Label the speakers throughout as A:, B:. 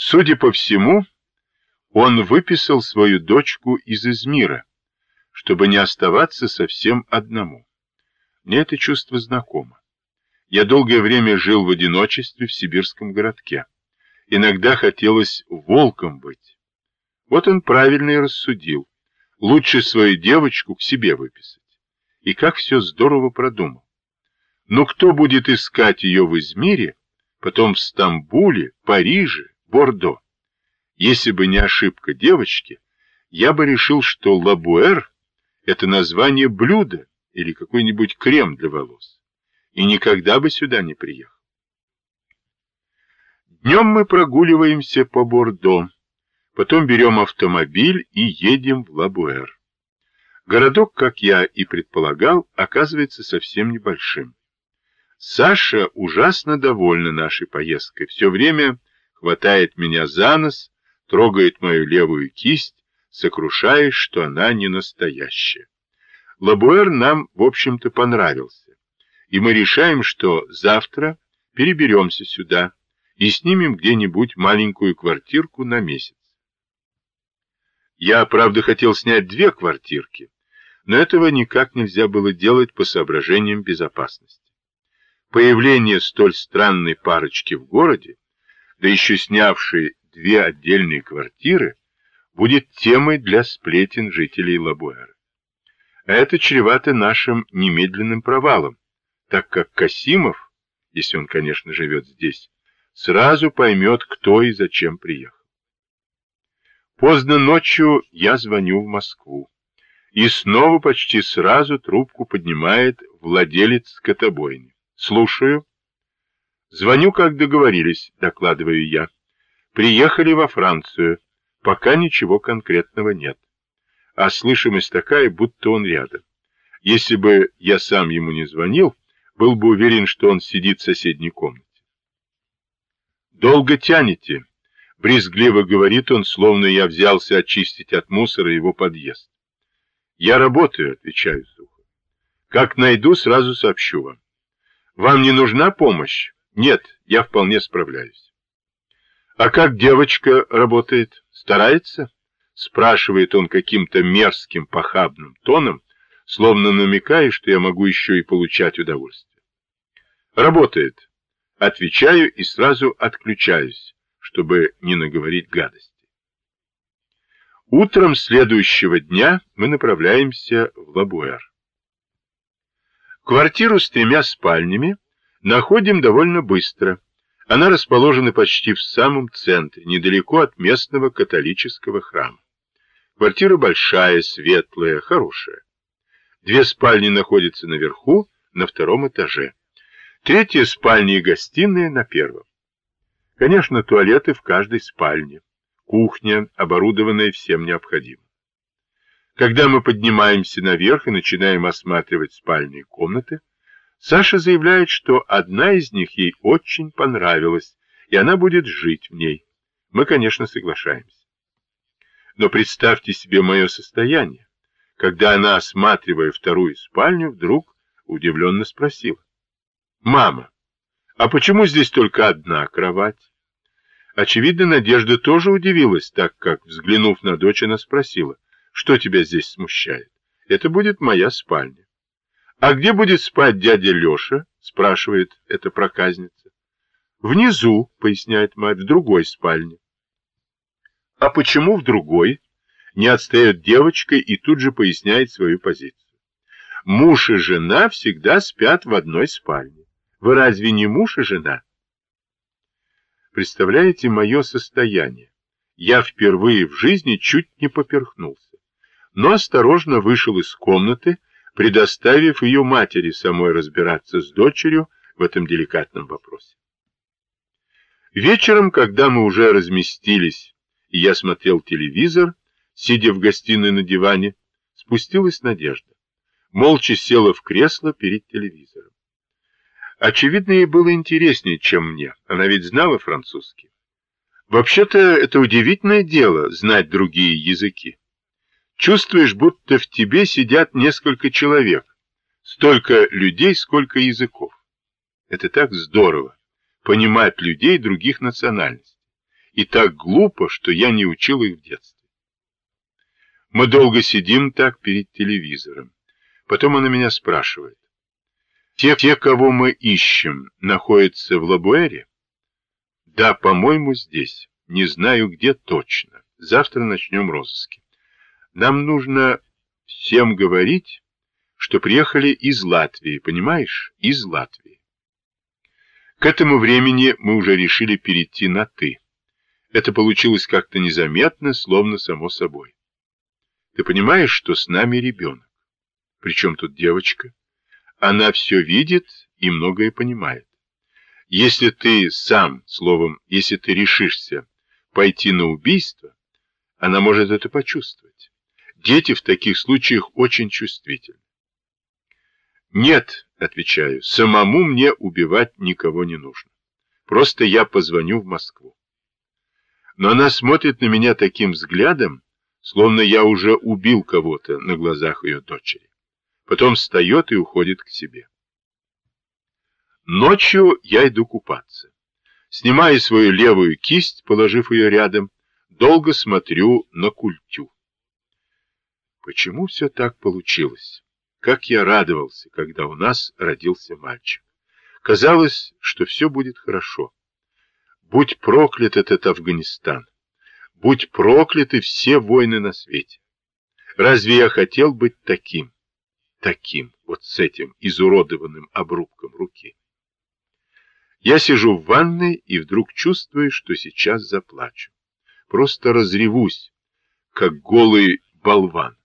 A: Судя по всему, он выписал свою дочку из Измира, чтобы не оставаться совсем одному. Мне это чувство знакомо. Я долгое время жил в одиночестве в сибирском городке. Иногда хотелось волком быть. Вот он правильно и рассудил. Лучше свою девочку к себе выписать. И как все здорово продумал. Но кто будет искать ее в Измире, потом в Стамбуле, Париже, Бордо? Если бы не ошибка девочки, я бы решил, что лабуэр — это название блюда или какой-нибудь крем для волос, и никогда бы сюда не приехал. Днем мы прогуливаемся по Бордо, потом берем автомобиль и едем в Лабуэр. Городок, как я и предполагал, оказывается совсем небольшим. Саша ужасно довольна нашей поездкой, все время хватает меня за нос, трогает мою левую кисть, сокрушаясь, что она не настоящая. Лабуэр нам, в общем-то, понравился, и мы решаем, что завтра переберемся сюда и снимем где-нибудь маленькую квартирку на месяц. Я, правда, хотел снять две квартирки, но этого никак нельзя было делать по соображениям безопасности. Появление столь странной парочки в городе, да еще снявшей две отдельные квартиры, будет темой для сплетен жителей Лабуэра. А это чревато нашим немедленным провалом, так как Касимов, если он, конечно, живет здесь, сразу поймет, кто и зачем приехал. Поздно ночью я звоню в Москву, и снова почти сразу трубку поднимает владелец скотобойни. Слушаю. Звоню, как договорились, докладываю я. Приехали во Францию. Пока ничего конкретного нет. А слышимость такая, будто он рядом. Если бы я сам ему не звонил, был бы уверен, что он сидит в соседней комнате. «Долго тянете?» — брезгливо говорит он, словно я взялся очистить от мусора его подъезд. «Я работаю», — отвечаю сухо. «Как найду, сразу сообщу вам. Вам не нужна помощь? Нет, я вполне справляюсь». «А как девочка работает? Старается?» Спрашивает он каким-то мерзким похабным тоном, словно намекая, что я могу еще и получать удовольствие. «Работает». Отвечаю и сразу отключаюсь, чтобы не наговорить гадости. Утром следующего дня мы направляемся в Лабуэр. Квартиру с тремя спальнями находим довольно быстро – она расположена почти в самом центре, недалеко от местного католического храма. Квартира большая, светлая, хорошая. Две спальни находятся наверху, на втором этаже. Третья спальня и гостиная на первом. Конечно, туалеты в каждой спальне. Кухня, оборудованная всем необходимым. Когда мы поднимаемся наверх и начинаем осматривать спальные комнаты, Саша заявляет, что одна из них ей очень понравилась, и она будет жить в ней. Мы, конечно, соглашаемся. Но представьте себе мое состояние, когда она, осматривая вторую спальню, вдруг удивленно спросила. «Мама, а почему здесь только одна кровать?» Очевидно, Надежда тоже удивилась, так как, взглянув на дочь, она спросила, «Что тебя здесь смущает? Это будет моя спальня». «А где будет спать дядя Леша?» — спрашивает эта проказница. «Внизу», — поясняет мать, — «в другой спальне». «А почему в другой?» Не отстает девочка и тут же поясняет свою позицию. «Муж и жена всегда спят в одной спальне. Вы разве не муж и жена?» Представляете мое состояние? Я впервые в жизни чуть не поперхнулся, но осторожно вышел из комнаты, предоставив ее матери самой разбираться с дочерью в этом деликатном вопросе. Вечером, когда мы уже разместились, и я смотрел телевизор, сидя в гостиной на диване, спустилась Надежда. Молча села в кресло перед телевизором. Очевидно, ей было интереснее, чем мне. Она ведь знала французский. Вообще-то это удивительное дело знать другие языки. Чувствуешь, будто в тебе сидят несколько человек. Столько людей, сколько языков. Это так здорово, понимать людей других национальностей. и так глупо, что я не учил их в детстве. Мы долго сидим так перед телевизором. Потом она меня спрашивает. Те, те, кого мы ищем, находятся в Лабуэре? Да, по-моему, здесь. Не знаю, где точно. Завтра начнем розыски. Нам нужно всем говорить, что приехали из Латвии, понимаешь? Из Латвии. К этому времени мы уже решили перейти на «ты». Это получилось как-то незаметно, словно само собой. Ты понимаешь, что с нами ребенок? Причем тут девочка? Она все видит и многое понимает. Если ты сам, словом, если ты решишься пойти на убийство, она может это почувствовать. Дети в таких случаях очень чувствительны. Нет, отвечаю, самому мне убивать никого не нужно. Просто я позвоню в Москву. Но она смотрит на меня таким взглядом, словно я уже убил кого-то на глазах ее дочери. Потом встает и уходит к себе. Ночью я иду купаться. Снимаю свою левую кисть, положив ее рядом, долго смотрю на культю. Почему все так получилось? Как я радовался, когда у нас родился мальчик. Казалось, что все будет хорошо. Будь проклят этот Афганистан. Будь прокляты все войны на свете. Разве я хотел быть таким? Таким, вот с этим изуродованным обрубком руки. Я сижу в ванной и вдруг чувствую, что сейчас заплачу. Просто разревусь, как голый болван.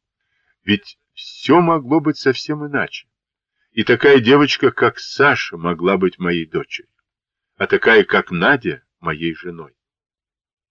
A: Ведь все могло быть совсем иначе. И такая девочка, как Саша, могла быть моей дочерью, а такая, как Надя, моей женой.